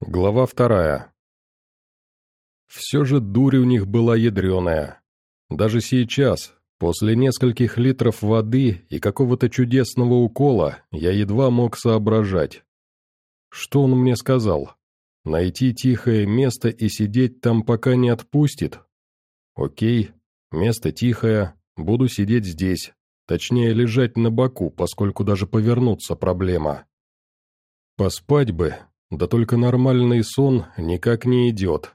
Глава вторая. Все же дурь у них была ядреная. Даже сейчас, после нескольких литров воды и какого-то чудесного укола, я едва мог соображать. Что он мне сказал? Найти тихое место и сидеть там, пока не отпустит? Окей, место тихое, буду сидеть здесь, точнее лежать на боку, поскольку даже повернуться проблема. Поспать бы, да только нормальный сон никак не идет.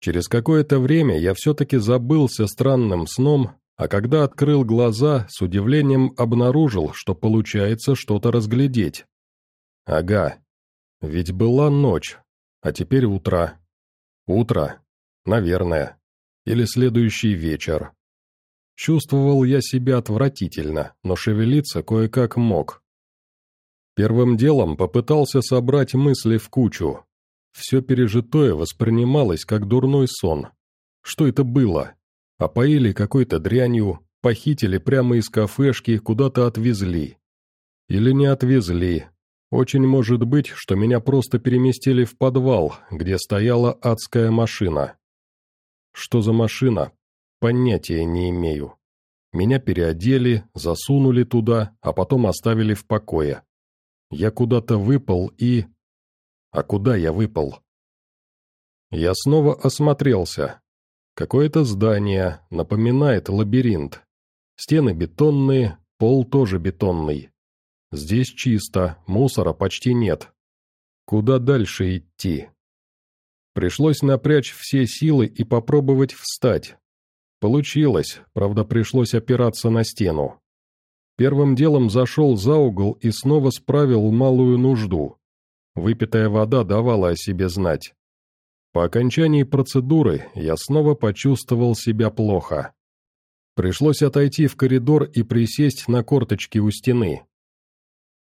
Через какое-то время я все-таки забылся странным сном, а когда открыл глаза, с удивлением обнаружил, что получается что-то разглядеть. Ага, ведь была ночь, а теперь утро. Утро, наверное, или следующий вечер. Чувствовал я себя отвратительно, но шевелиться кое-как мог. Первым делом попытался собрать мысли в кучу. Все пережитое воспринималось как дурной сон. Что это было? Опоили какой-то дрянью, похитили прямо из кафешки, куда-то отвезли. Или не отвезли. Очень может быть, что меня просто переместили в подвал, где стояла адская машина. Что за машина? Понятия не имею. Меня переодели, засунули туда, а потом оставили в покое. Я куда-то выпал и... А куда я выпал? Я снова осмотрелся. Какое-то здание, напоминает лабиринт. Стены бетонные, пол тоже бетонный. Здесь чисто, мусора почти нет. Куда дальше идти? Пришлось напрячь все силы и попробовать встать. Получилось, правда пришлось опираться на стену. Первым делом зашел за угол и снова справил малую нужду. Выпитая вода давала о себе знать. По окончании процедуры я снова почувствовал себя плохо. Пришлось отойти в коридор и присесть на корточки у стены.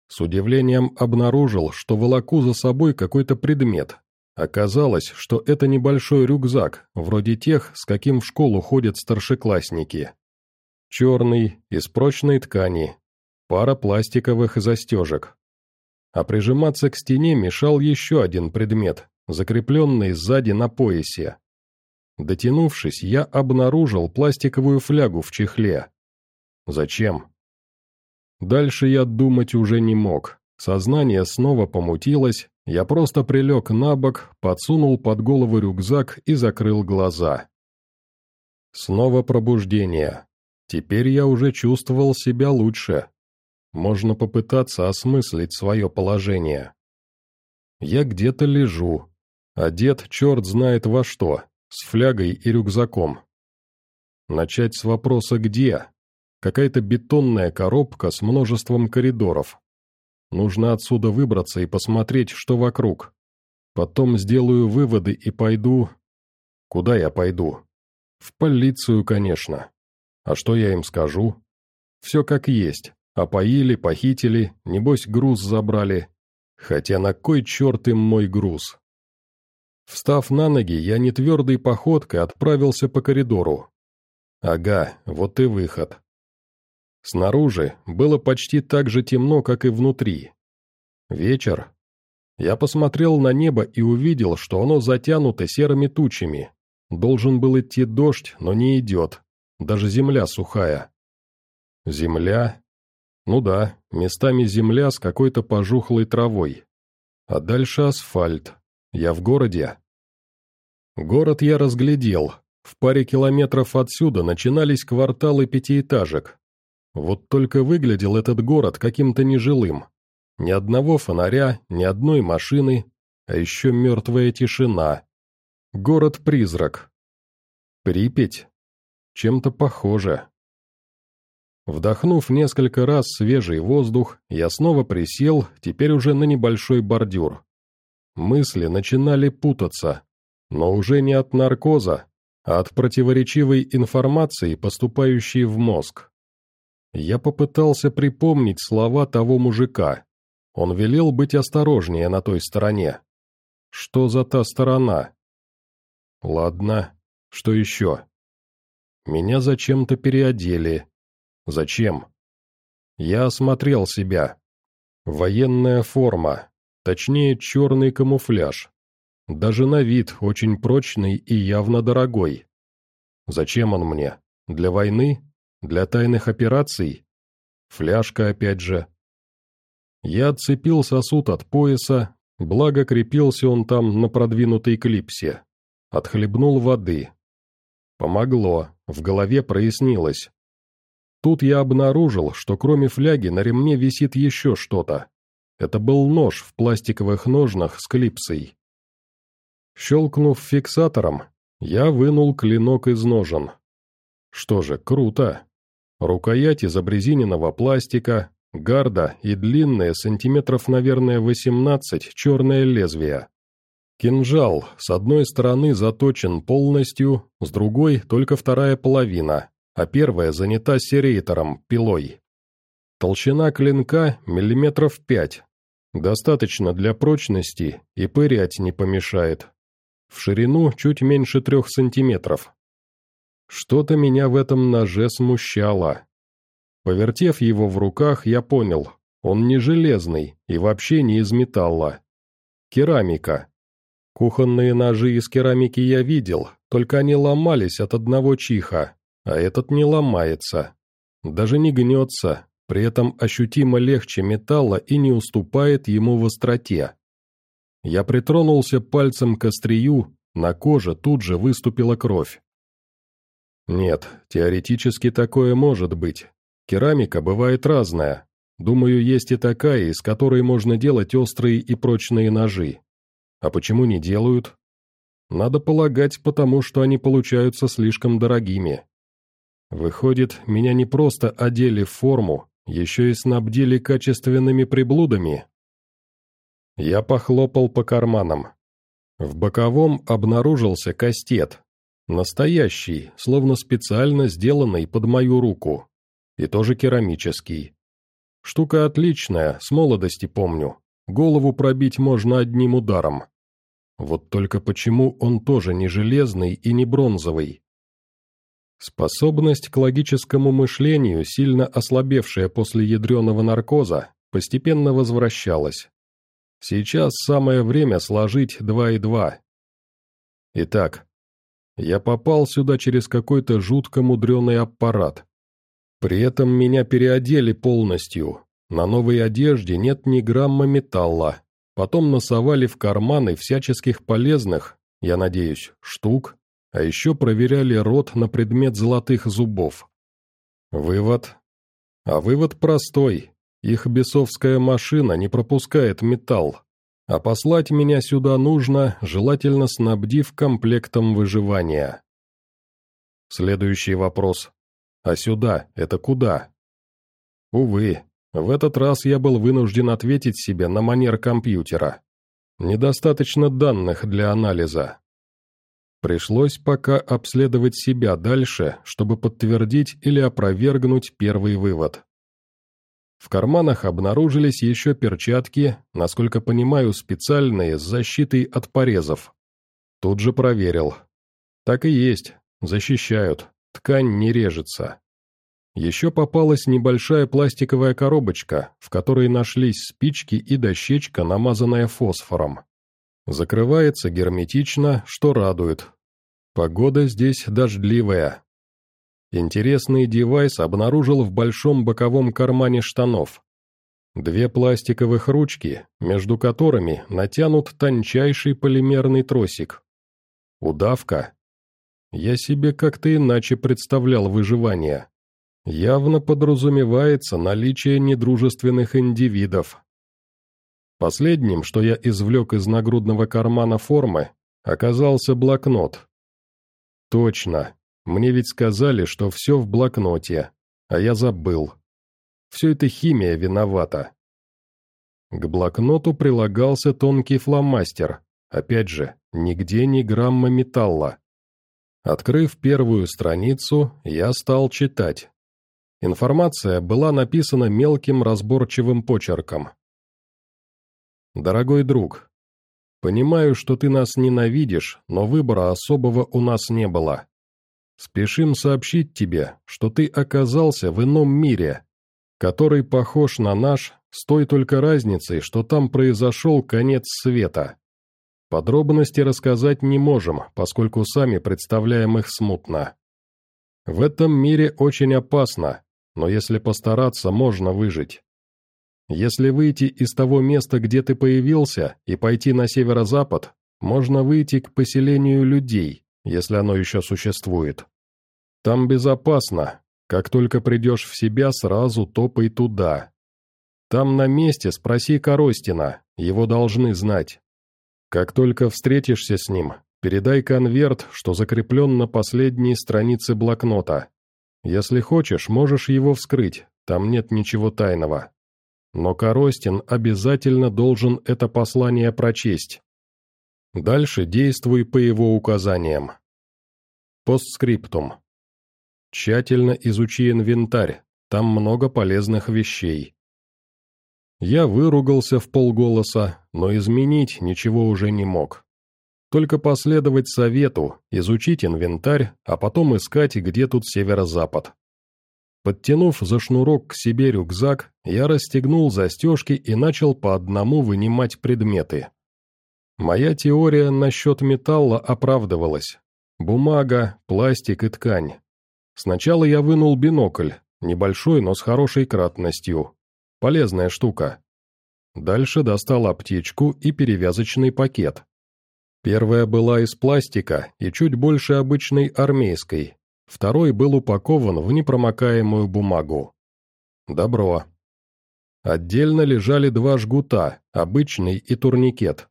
С удивлением обнаружил, что волоку за собой какой-то предмет. Оказалось, что это небольшой рюкзак, вроде тех, с каким в школу ходят старшеклассники. Черный, из прочной ткани, пара пластиковых застежек. А прижиматься к стене мешал еще один предмет, закрепленный сзади на поясе. Дотянувшись, я обнаружил пластиковую флягу в чехле. Зачем? Дальше я думать уже не мог. Сознание снова помутилось, я просто прилег на бок, подсунул под голову рюкзак и закрыл глаза. Снова пробуждение. Теперь я уже чувствовал себя лучше. Можно попытаться осмыслить свое положение. Я где-то лежу, одет черт знает во что, с флягой и рюкзаком. Начать с вопроса «где?». Какая-то бетонная коробка с множеством коридоров. Нужно отсюда выбраться и посмотреть, что вокруг. Потом сделаю выводы и пойду... Куда я пойду? В полицию, конечно. А что я им скажу? Все как есть. Опоили, похитили, небось груз забрали. Хотя на кой черт им мой груз? Встав на ноги, я нетвердой походкой отправился по коридору. Ага, вот и выход. Снаружи было почти так же темно, как и внутри. Вечер. Я посмотрел на небо и увидел, что оно затянуто серыми тучами. Должен был идти дождь, но не идет. Даже земля сухая. Земля? Ну да, местами земля с какой-то пожухлой травой. А дальше асфальт. Я в городе. Город я разглядел. В паре километров отсюда начинались кварталы пятиэтажек. Вот только выглядел этот город каким-то нежилым. Ни одного фонаря, ни одной машины, а еще мертвая тишина. Город-призрак. Припять? Чем-то похоже. Вдохнув несколько раз свежий воздух, я снова присел, теперь уже на небольшой бордюр. Мысли начинали путаться, но уже не от наркоза, а от противоречивой информации, поступающей в мозг. Я попытался припомнить слова того мужика. Он велел быть осторожнее на той стороне. Что за та сторона? Ладно, что еще? Меня зачем-то переодели. Зачем? Я осмотрел себя. Военная форма. точнее черный камуфляж. Даже на вид очень прочный и явно дорогой. Зачем он мне? Для войны? Для тайных операций? Фляжка опять же. Я отцепил сосуд от пояса, благо крепился он там на продвинутой клипсе. Отхлебнул воды. Помогло, в голове прояснилось. Тут я обнаружил, что кроме фляги на ремне висит еще что-то. Это был нож в пластиковых ножнах с клипсой. Щелкнув фиксатором, я вынул клинок из ножен. Что же, круто. Рукоять из обрезиненного пластика, гарда и длинное, сантиметров, наверное, 18, черное лезвие. Кинжал с одной стороны заточен полностью, с другой только вторая половина, а первая занята серейтором, пилой. Толщина клинка миллиметров пять. Достаточно для прочности, и пырять не помешает. В ширину чуть меньше трех сантиметров. Что-то меня в этом ноже смущало. Повертев его в руках, я понял, он не железный и вообще не из металла. Керамика. Кухонные ножи из керамики я видел, только они ломались от одного чиха, а этот не ломается. Даже не гнется, при этом ощутимо легче металла и не уступает ему в остроте. Я притронулся пальцем к острию, на коже тут же выступила кровь. Нет, теоретически такое может быть. Керамика бывает разная. Думаю, есть и такая, из которой можно делать острые и прочные ножи. А почему не делают? Надо полагать, потому что они получаются слишком дорогими. Выходит, меня не просто одели в форму, еще и снабдили качественными приблудами. Я похлопал по карманам. В боковом обнаружился кастет, Настоящий, словно специально сделанный под мою руку. И тоже керамический. Штука отличная, с молодости помню. Голову пробить можно одним ударом. Вот только почему он тоже не железный и не бронзовый? Способность к логическому мышлению, сильно ослабевшая после ядреного наркоза, постепенно возвращалась. Сейчас самое время сложить два и два. Итак, я попал сюда через какой-то жутко мудреный аппарат. При этом меня переодели полностью. На новой одежде нет ни грамма металла. Потом насовали в карманы всяческих полезных, я надеюсь, штук, а еще проверяли рот на предмет золотых зубов. Вывод? А вывод простой. Их бесовская машина не пропускает металл. А послать меня сюда нужно, желательно снабдив комплектом выживания. Следующий вопрос. А сюда, это куда? Увы, в этот раз я был вынужден ответить себе на манер компьютера. Недостаточно данных для анализа. Пришлось пока обследовать себя дальше, чтобы подтвердить или опровергнуть первый вывод. В карманах обнаружились еще перчатки, насколько понимаю, специальные, с защитой от порезов. Тут же проверил. Так и есть, защищают, ткань не режется. Еще попалась небольшая пластиковая коробочка, в которой нашлись спички и дощечка, намазанная фосфором. Закрывается герметично, что радует. Погода здесь дождливая, Интересный девайс обнаружил в большом боковом кармане штанов. Две пластиковых ручки, между которыми натянут тончайший полимерный тросик. Удавка. Я себе как-то иначе представлял выживание. Явно подразумевается наличие недружественных индивидов. Последним, что я извлек из нагрудного кармана формы, оказался блокнот. Точно, мне ведь сказали, что все в блокноте, а я забыл. Все это химия виновата. К блокноту прилагался тонкий фломастер, опять же, нигде ни грамма металла. Открыв первую страницу, я стал читать. Информация была написана мелким разборчивым почерком. «Дорогой друг, понимаю, что ты нас ненавидишь, но выбора особого у нас не было. Спешим сообщить тебе, что ты оказался в ином мире. который похож на наш, с той только разницей, что там произошел конец света. Подробности рассказать не можем, поскольку сами представляем их смутно. В этом мире очень опасно, но если постараться, можно выжить. Если выйти из того места, где ты появился, и пойти на северо-запад, можно выйти к поселению людей, если оно еще существует. Там безопасно. Как только придешь в себя, сразу топай туда. Там на месте спроси Коростина, его должны знать. Как только встретишься с ним, передай конверт, что закреплен на последней странице блокнота. Если хочешь, можешь его вскрыть, там нет ничего тайного. Но Коростин обязательно должен это послание прочесть. Дальше действуй по его указаниям. Постскриптум. Тщательно изучи инвентарь, там много полезных вещей. Я выругался в полголоса, но изменить ничего уже не мог. Только последовать совету, изучить инвентарь, а потом искать, где тут северо-запад. Подтянув за шнурок к себе рюкзак, я расстегнул застежки и начал по одному вынимать предметы. Моя теория насчет металла оправдывалась. Бумага, пластик и ткань. Сначала я вынул бинокль, небольшой, но с хорошей кратностью. Полезная штука. Дальше достал аптечку и перевязочный пакет. Первая была из пластика и чуть больше обычной армейской. Второй был упакован в непромокаемую бумагу. Добро. Отдельно лежали два жгута, обычный и турникет.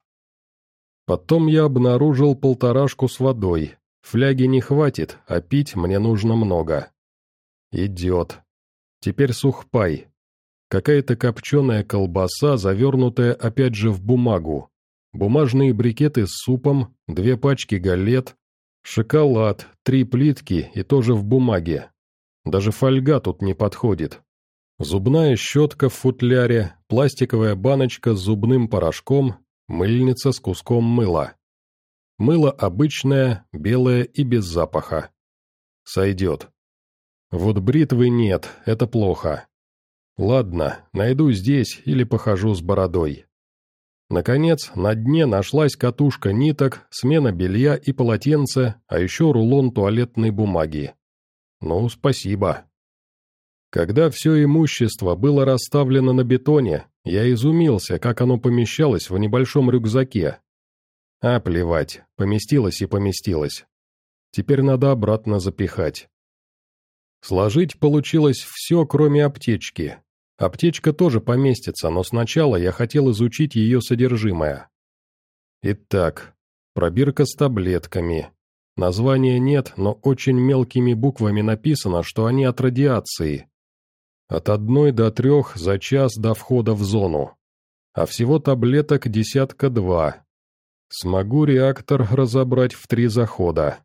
Потом я обнаружил полторашку с водой. Фляги не хватит, а пить мне нужно много. Идет. Теперь сухпай, Какая-то копченая колбаса, завернутая опять же в бумагу. Бумажные брикеты с супом, две пачки галет, шоколад, три плитки и тоже в бумаге. Даже фольга тут не подходит. Зубная щетка в футляре, пластиковая баночка с зубным порошком, мыльница с куском мыла. Мыло обычное, белое и без запаха. Сойдет. Вот бритвы нет, это плохо. Ладно, найду здесь или похожу с бородой. Наконец, на дне нашлась катушка ниток, смена белья и полотенца, а еще рулон туалетной бумаги. Ну, спасибо. Когда все имущество было расставлено на бетоне, я изумился, как оно помещалось в небольшом рюкзаке. А, плевать, поместилось и поместилось. Теперь надо обратно запихать. Сложить получилось все, кроме аптечки, Аптечка тоже поместится, но сначала я хотел изучить ее содержимое. Итак, пробирка с таблетками. Названия нет, но очень мелкими буквами написано, что они от радиации. От одной до трех за час до входа в зону. А всего таблеток десятка два. Смогу реактор разобрать в три захода.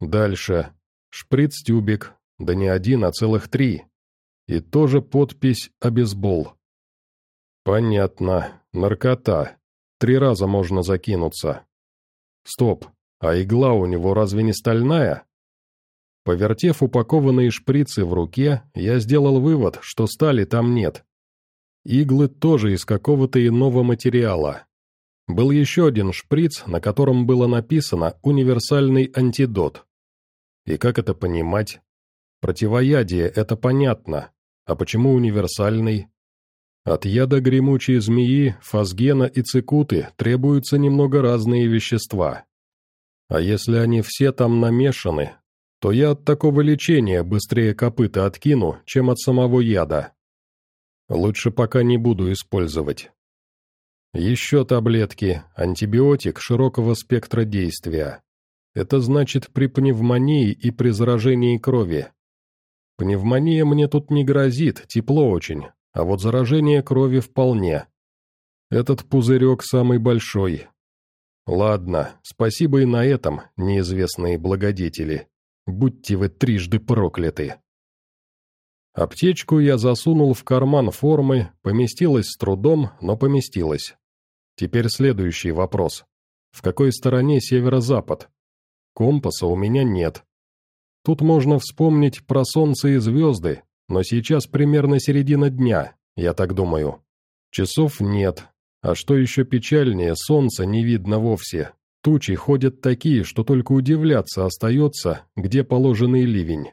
Дальше. Шприц-тюбик, да не один, а целых три. И тоже подпись «Обезбол». Понятно. Наркота. Три раза можно закинуться. Стоп. А игла у него разве не стальная? Повертев упакованные шприцы в руке, я сделал вывод, что стали там нет. Иглы тоже из какого-то иного материала. Был еще один шприц, на котором было написано «Универсальный антидот». И как это понимать? Противоядие – это понятно, а почему универсальный? От яда гремучей змеи, фазгена и цикуты требуются немного разные вещества. А если они все там намешаны, то я от такого лечения быстрее копыта откину, чем от самого яда. Лучше пока не буду использовать. Еще таблетки, антибиотик широкого спектра действия. Это значит при пневмонии и при заражении крови. Пневмония мне тут не грозит, тепло очень, а вот заражение крови вполне. Этот пузырек самый большой. Ладно, спасибо и на этом, неизвестные благодетели. Будьте вы трижды прокляты. Аптечку я засунул в карман формы, поместилась с трудом, но поместилась. Теперь следующий вопрос. В какой стороне северо-запад? Компаса у меня нет, Тут можно вспомнить про солнце и звезды, но сейчас примерно середина дня, я так думаю. Часов нет, а что еще печальнее, солнца не видно вовсе. Тучи ходят такие, что только удивляться остается, где положенный ливень.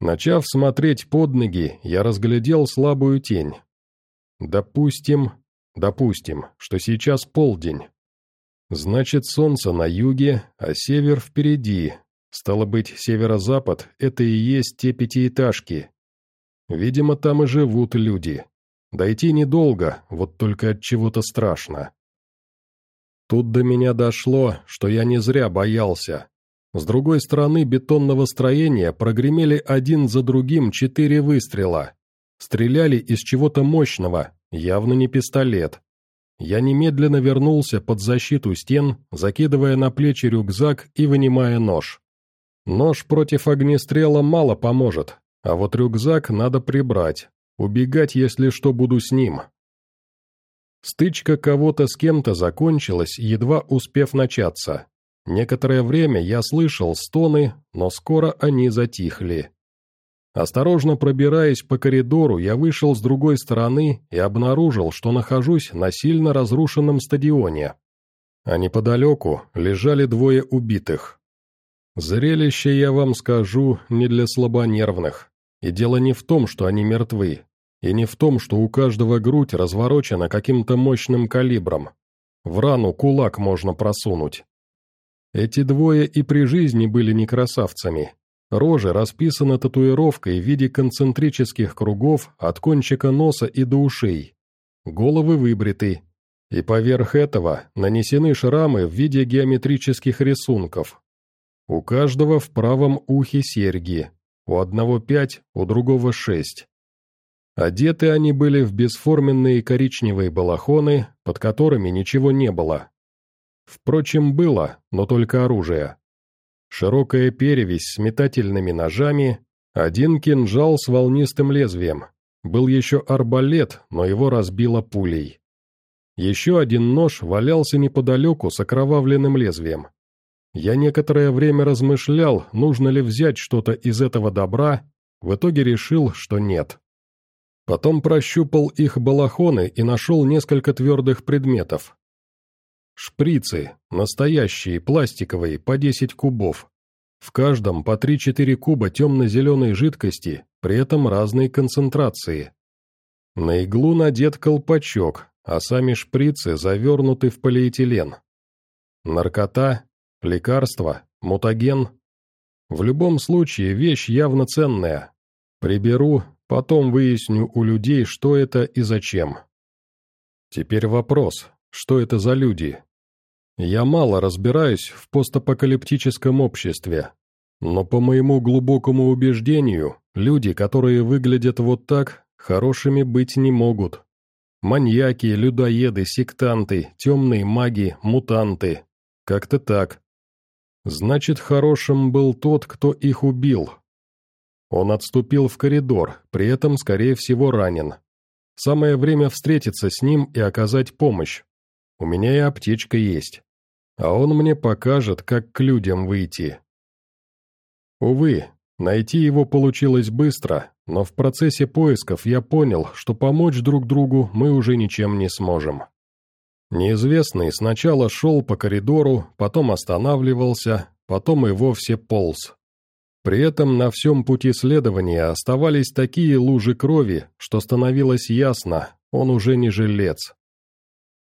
Начав смотреть под ноги, я разглядел слабую тень. Допустим, допустим, что сейчас полдень. Значит, солнце на юге, а север впереди. Стало быть, северо-запад — это и есть те пятиэтажки. Видимо, там и живут люди. Дойти недолго, вот только от чего-то страшно. Тут до меня дошло, что я не зря боялся. С другой стороны бетонного строения прогремели один за другим четыре выстрела. Стреляли из чего-то мощного, явно не пистолет. Я немедленно вернулся под защиту стен, закидывая на плечи рюкзак и вынимая нож. Нож против огнестрела мало поможет, а вот рюкзак надо прибрать. Убегать, если что, буду с ним. Стычка кого-то с кем-то закончилась, едва успев начаться. Некоторое время я слышал стоны, но скоро они затихли. Осторожно пробираясь по коридору, я вышел с другой стороны и обнаружил, что нахожусь на сильно разрушенном стадионе. А неподалеку лежали двое убитых. Зрелище, я вам скажу, не для слабонервных. И дело не в том, что они мертвы, и не в том, что у каждого грудь разворочена каким-то мощным калибром. В рану кулак можно просунуть. Эти двое и при жизни были не красавцами, Рожа расписана татуировкой в виде концентрических кругов от кончика носа и до ушей. Головы выбриты, и поверх этого нанесены шрамы в виде геометрических рисунков. У каждого в правом ухе серьги, у одного пять, у другого шесть. Одеты они были в бесформенные коричневые балахоны, под которыми ничего не было. Впрочем, было, но только оружие. Широкая перевесь с метательными ножами, один кинжал с волнистым лезвием. Был еще арбалет, но его разбило пулей. Еще один нож валялся неподалеку с окровавленным лезвием. Я некоторое время размышлял, нужно ли взять что-то из этого добра, в итоге решил, что нет. Потом прощупал их балахоны и нашел несколько твердых предметов. Шприцы, настоящие, пластиковые, по 10 кубов. В каждом по 3-4 куба темно-зеленой жидкости, при этом разной концентрации. На иглу надет колпачок, а сами шприцы завернуты в полиэтилен. Наркота, лекарство, мутаген. В любом случае вещь явно ценная. Приберу, потом выясню у людей, что это и зачем. Теперь вопрос, что это за люди? Я мало разбираюсь в постапокалиптическом обществе, но по моему глубокому убеждению, люди, которые выглядят вот так, хорошими быть не могут. Маньяки, людоеды, сектанты, темные маги, мутанты. Как-то так. Значит, хорошим был тот, кто их убил. Он отступил в коридор, при этом, скорее всего, ранен. Самое время встретиться с ним и оказать помощь. У меня и аптечка есть а он мне покажет, как к людям выйти. Увы, найти его получилось быстро, но в процессе поисков я понял, что помочь друг другу мы уже ничем не сможем. Неизвестный сначала шел по коридору, потом останавливался, потом и вовсе полз. При этом на всем пути следования оставались такие лужи крови, что становилось ясно, он уже не жилец.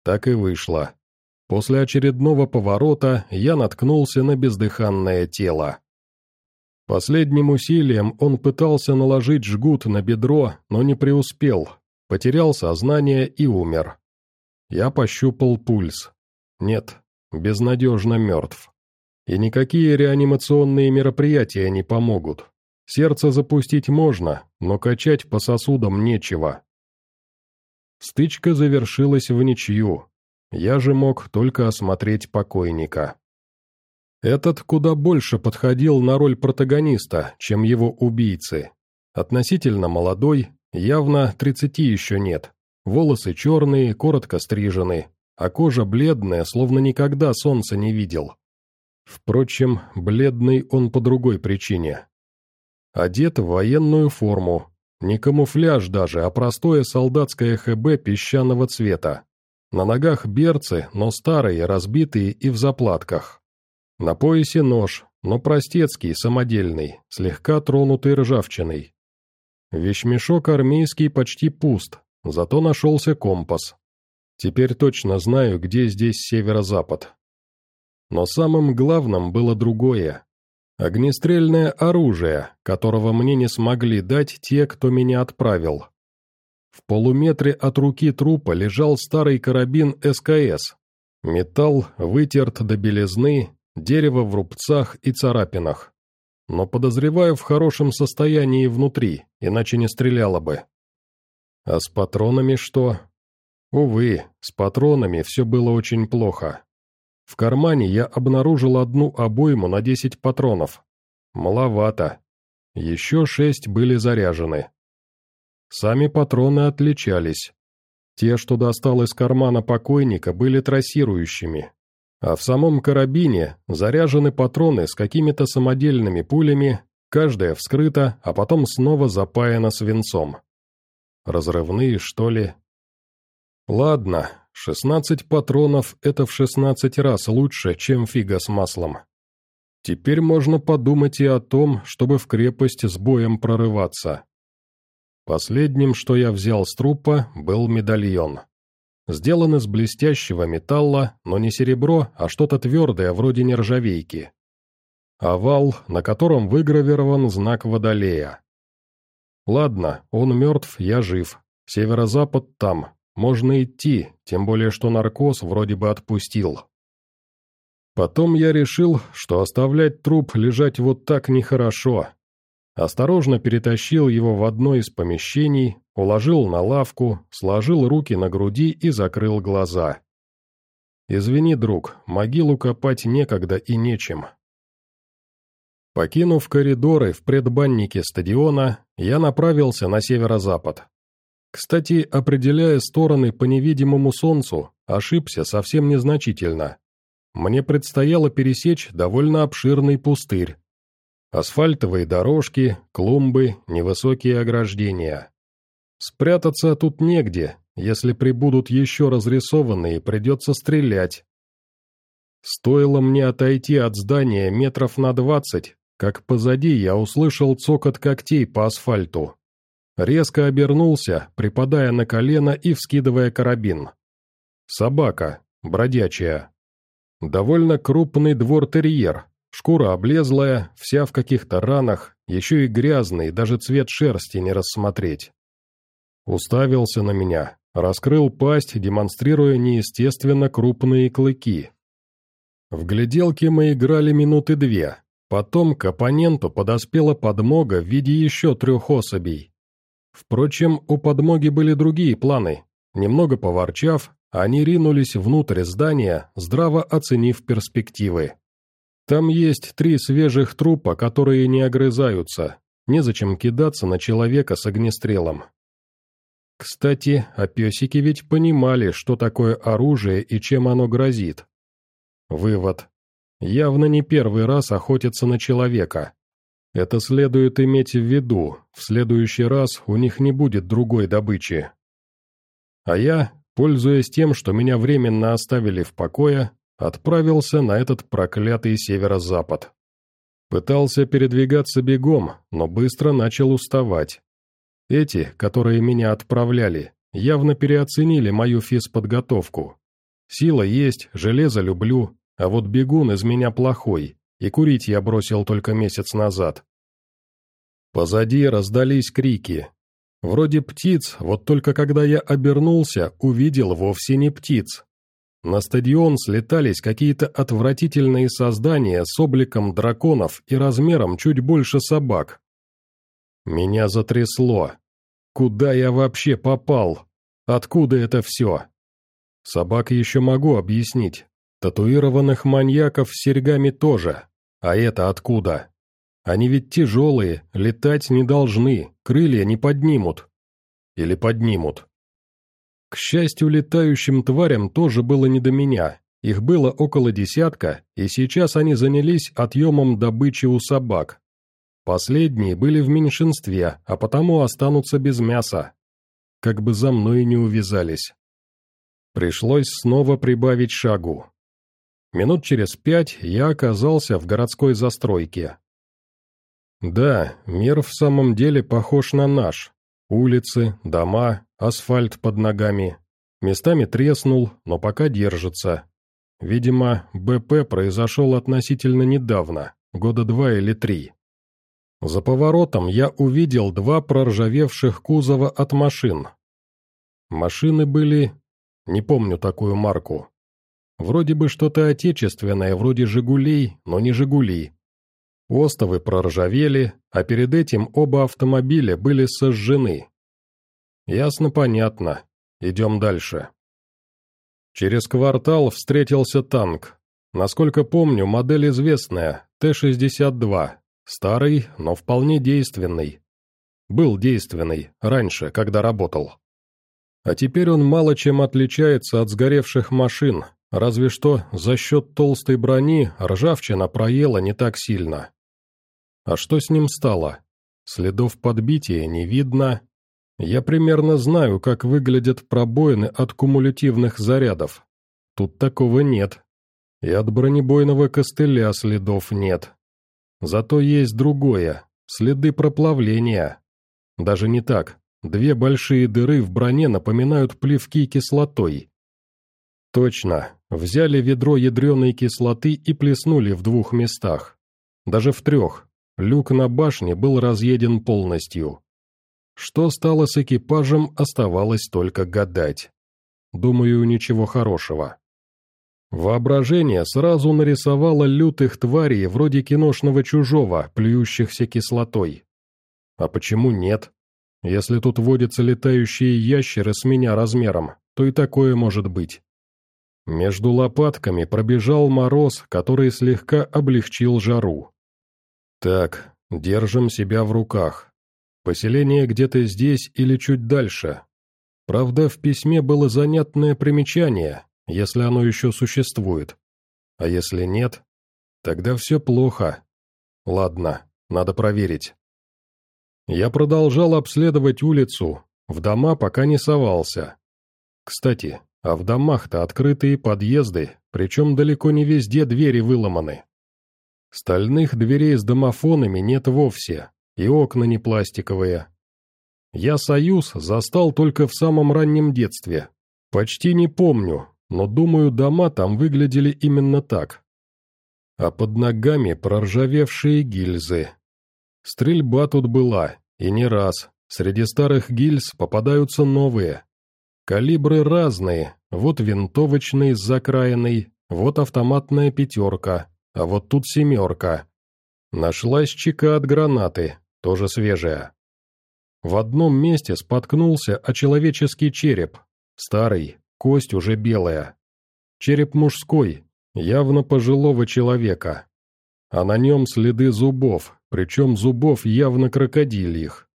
Так и вышло. После очередного поворота я наткнулся на бездыханное тело. Последним усилием он пытался наложить жгут на бедро, но не преуспел, потерял сознание и умер. Я пощупал пульс. Нет, безнадежно мертв. И никакие реанимационные мероприятия не помогут. Сердце запустить можно, но качать по сосудам нечего. Стычка завершилась в ничью, я же мог только осмотреть покойника. Этот куда больше подходил на роль протагониста, чем его убийцы. Относительно молодой, явно тридцати еще нет. Волосы черные, коротко стрижены, а кожа бледная, словно никогда солнца не видел. Впрочем, бледный он по другой причине. Одет в военную форму. Не камуфляж даже, а простое солдатское ХБ песчаного цвета. На ногах берцы, но старые, разбитые и в заплатках. На поясе нож, но простецкий, самодельный, слегка тронутый ржавчиной. Вещмешок армейский почти пуст, зато нашелся компас. Теперь точно знаю, где здесь северо-запад. Но самым главным было другое. Огнестрельное оружие, которого мне не смогли дать те, кто меня отправил. В полуметре от руки трупа лежал старый карабин СКС. Металл вытерт до белизны, дерево в рубцах и царапинах. Но подозреваю в хорошем состоянии внутри, иначе не стреляло бы. А с патронами что? Увы, с патронами все было очень плохо. В кармане я обнаружил одну обойму на 10 патронов. Маловато. Еще шесть были заряжены. Сами патроны отличались. Те, что достал из кармана покойника, были трассирующими, а в самом карабине заряжены патроны с какими-то самодельными пулями, каждая вскрыта, а потом снова запаяна свинцом. Разрывные, что ли? Ладно, шестнадцать патронов — это в шестнадцать раз лучше, чем фига с маслом. Теперь можно подумать и о том, чтобы в крепость с боем прорываться. Последним, что я взял с трупа, был медальон. Сделан из блестящего металла, но не серебро, а что-то твердое, вроде нержавейки. Овал, на котором выгравирован знак Водолея. Ладно, он мертв, я жив. Северо-запад там. Можно идти, тем более что наркоз вроде бы отпустил. Потом я решил, что оставлять труп лежать вот так нехорошо. Осторожно перетащил его в одно из помещений, уложил на лавку, сложил руки на груди и закрыл глаза. «Извини, друг, могилу копать некогда и нечем». Покинув коридоры в предбаннике стадиона, я направился на северо-запад. Кстати, определяя стороны по невидимому солнцу, ошибся совсем незначительно. Мне предстояло пересечь довольно обширный пустырь. Асфальтовые дорожки, клумбы, невысокие ограждения. Спрятаться тут негде, если прибудут еще разрисованные, придется стрелять. Стоило мне отойти от здания метров на двадцать, как позади я услышал цокот когтей по асфальту. Резко обернулся, припадая на колено и вскидывая карабин. Собака, бродячая. Довольно крупный двор-терьер, шкура облезлая, вся в каких-то ранах, еще и грязный, даже цвет шерсти не рассмотреть. Уставился на меня, раскрыл пасть, демонстрируя неестественно крупные клыки. В гляделке мы играли минуты две, потом к оппоненту подоспела подмога в виде еще трех особей. Впрочем, у подмоги были другие планы. Немного поворчав, они ринулись внутрь здания, здраво оценив перспективы. Там есть три свежих трупа, которые не огрызаются. Незачем кидаться на человека с огнестрелом. Кстати, а песики ведь понимали, что такое оружие и чем оно грозит. Вывод. Явно не первый раз охотятся на человека. Это следует иметь в виду, в следующий раз у них не будет другой добычи. А я, пользуясь тем, что меня временно оставили в покое, отправился на этот проклятый северо-запад. Пытался передвигаться бегом, но быстро начал уставать. Эти, которые меня отправляли, явно переоценили мою физподготовку. Сила есть, железо люблю, а вот бегун из меня плохой, и курить я бросил только месяц назад. Позади раздались крики. Вроде птиц, вот только когда я обернулся, увидел вовсе не птиц. На стадион слетались какие-то отвратительные создания с обликом драконов и размером чуть больше собак. Меня затрясло. Куда я вообще попал? Откуда это все? Собак еще могу объяснить. Татуированных маньяков с серьгами тоже. А это откуда? Они ведь тяжелые, летать не должны, крылья не поднимут. Или поднимут. К счастью, летающим тварям тоже было не до меня. Их было около десятка, и сейчас они занялись отъемом добычи у собак. Последние были в меньшинстве, а потому останутся без мяса. Как бы за мной не увязались. Пришлось снова прибавить шагу. Минут через пять я оказался в городской застройке. Да, мир в самом деле похож на наш. Улицы, дома, асфальт под ногами. Местами треснул, но пока держится. Видимо, БП произошел относительно недавно, года два или три. За поворотом я увидел два проржавевших кузова от машин. Машины были... не помню такую марку. Вроде бы что-то отечественное, вроде «Жигулей», но не «Жигули». Остовы проржавели, а перед этим оба автомобиля были сожжены. Ясно-понятно. Идем дальше. Через квартал встретился танк. Насколько помню, модель известная, Т-62, Старый, но вполне действенный. Был действенный, раньше, когда работал. А теперь он мало чем отличается от сгоревших машин, разве что за счет толстой брони ржавчина проела не так сильно. А что с ним стало? Следов подбития не видно. Я примерно знаю, как выглядят пробоины от кумулятивных зарядов. Тут такого нет. И от бронебойного костыля следов нет. Зато есть другое – следы проплавления. Даже не так. Две большие дыры в броне напоминают плевки кислотой. Точно, взяли ведро ядреной кислоты и плеснули в двух местах. Даже в трех. Люк на башне был разъеден полностью. Что стало с экипажем, оставалось только гадать. Думаю, ничего хорошего. Воображение сразу нарисовало лютых тварей вроде киношного чужого, плюющихся кислотой. А почему нет? Если тут водятся летающие ящеры с меня размером, то и такое может быть. Между лопатками пробежал мороз, который слегка облегчил жару. Так, держим себя в руках. Поселение где-то здесь или чуть дальше. Правда, в письме было занятное примечание, если оно еще существует. А если нет, тогда все плохо. Ладно, надо проверить. Я продолжал обследовать улицу, в дома пока не совался. Кстати, а в домах-то открытые подъезды, причем далеко не везде двери выломаны. Стальных дверей с домофонами нет вовсе, и окна не пластиковые. Я «Союз» застал только в самом раннем детстве. Почти не помню, но, думаю, дома там выглядели именно так. А под ногами проржавевшие гильзы. Стрельба тут была, и не раз. Среди старых гильз попадаются новые. Калибры разные, вот винтовочный с закраиной, вот автоматная пятерка, а вот тут семерка. Нашлась чека от гранаты, тоже свежая. В одном месте споткнулся о человеческий череп, старый, кость уже белая. Череп мужской, явно пожилого человека. А на нем следы зубов, причем зубов явно крокодильих.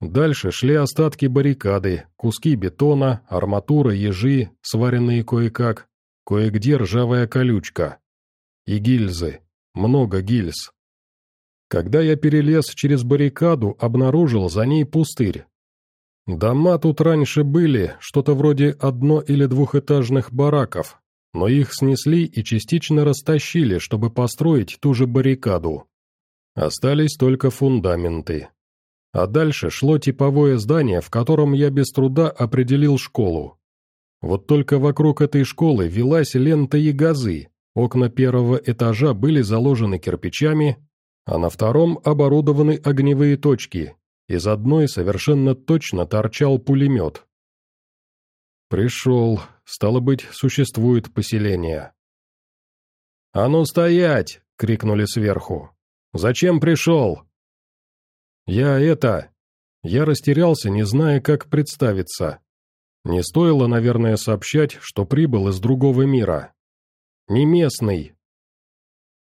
Дальше шли остатки баррикады, куски бетона, арматура, ежи, сваренные кое-как, кое-где ржавая колючка. И гильзы. Много гильз. Когда я перелез через баррикаду, обнаружил за ней пустырь. Дома тут раньше были, что-то вроде одно- или двухэтажных бараков, но их снесли и частично растащили, чтобы построить ту же баррикаду. Остались только фундаменты. А дальше шло типовое здание, в котором я без труда определил школу. Вот только вокруг этой школы велась лента ягозы, окна первого этажа были заложены кирпичами, а на втором оборудованы огневые точки, из одной совершенно точно торчал пулемет. «Пришел. Стало быть, существует поселение». «А ну стоять!» — крикнули сверху. «Зачем пришел?» «Я это...» Я растерялся, не зная, как представиться. Не стоило, наверное, сообщать, что прибыл из другого мира. «Не местный».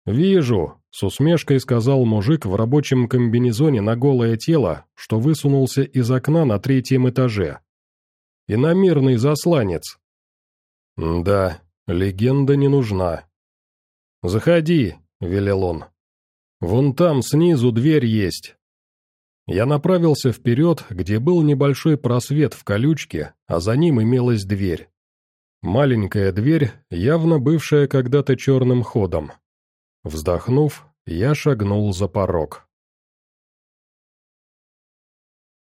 «Вижу», с усмешкой сказал мужик в рабочем комбинезоне на голое тело, что высунулся из окна на третьем этаже. «Иномирный засланец». «Да, легенда не нужна». «Заходи», — велел он. Вон там снизу дверь есть». Я направился вперед, где был небольшой просвет в колючке, а за ним имелась дверь. Маленькая дверь, явно бывшая когда-то черным ходом. Вздохнув, я шагнул за порог.